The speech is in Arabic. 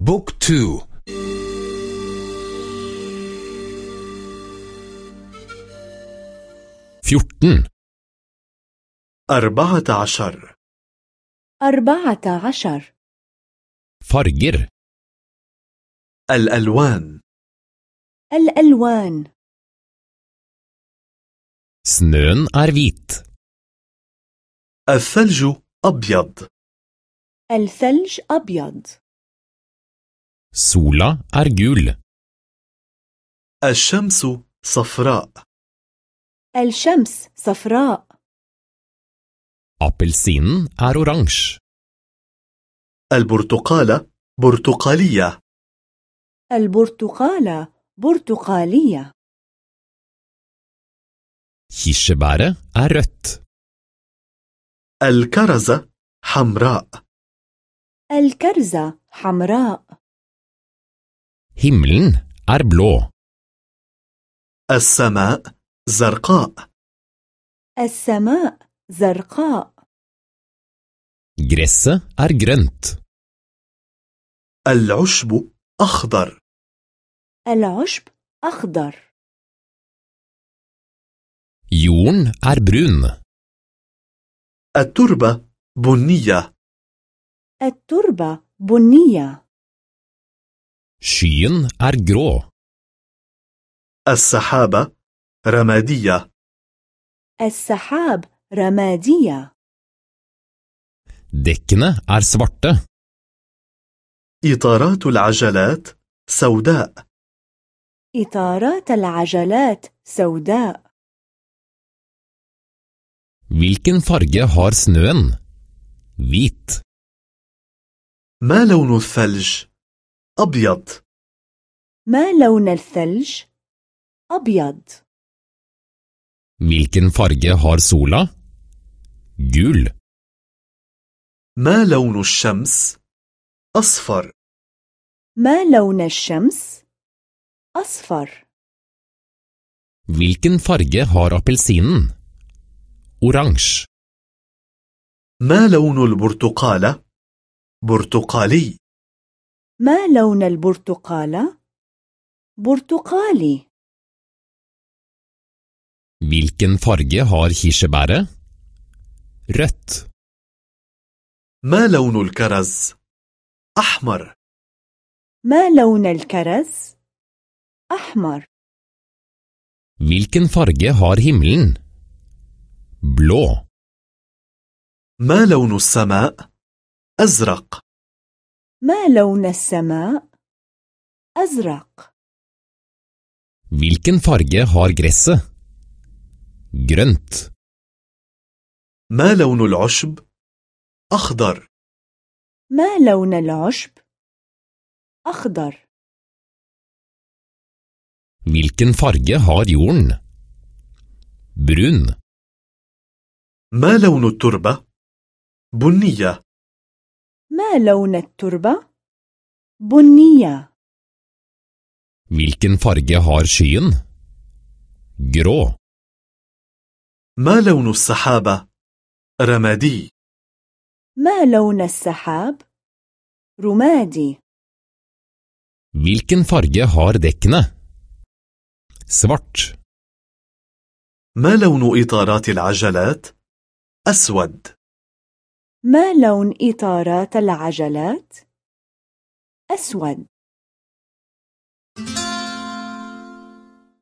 بوك تو. fjorten. أربعة عشر. أربعة عشر. Farger. الألوان. الألوان. Snøen er hvit. الثلج أبيض. الثلج أبيض. Sola er gul الشمس صفراء. الشمس صفراء. appelsinen er oransje البرتقالة برتقالية. البرتقالة برتقالية. kirsebæret er rødt الكرزة حمراء. الكرزة حمراء. Himmelen er blå. السماء زرقاء. السماء زرقاء. Gresset er grønt. العشب أخضر. العشب أخضر. Jorden er brun. التربة بنية. التربة بنية. Skyen er grå. السحابة رمادية. السحاب رمادية. Dekkene er svarte. إطارات العجلات سوداء. إطارات العجلات سوداء. Hvilken farge har snøen? Hvit. ما لون الثلج؟ أبيض. ما لون الثلج؟ أبيض. hvilken farge har sola gul ما لون الشمس؟ أصفر. ما لون الشمس؟ أصفر. hvilken farge har appelsinen oransje ما لون البرتقالة؟ برتقالي. ما لون البرتقالة؟ برتقالي hvilken farge har kirsebæret rødt ما لون الكرز؟ أحمر ما لون الكرز؟ أحمر hvilken farge har himmelen blå ما لون السماء؟ أزرق ما لون السماء؟ أزرق hvilken farge har gresset grønt ما لون العشب؟ أخضر ما لون العشب؟ أخضر hvilken farge har jorden brun ما لون التربة؟ بنية ما لون التربة؟ بنية hvilken farge har skyen grå ما لون السحابة؟ رمادي ما لون السحاب؟ رمادي hvilken farge har dekkene svart ما لون إطارات العجلات؟ أسود ما لون إطارات العجلات؟ أسود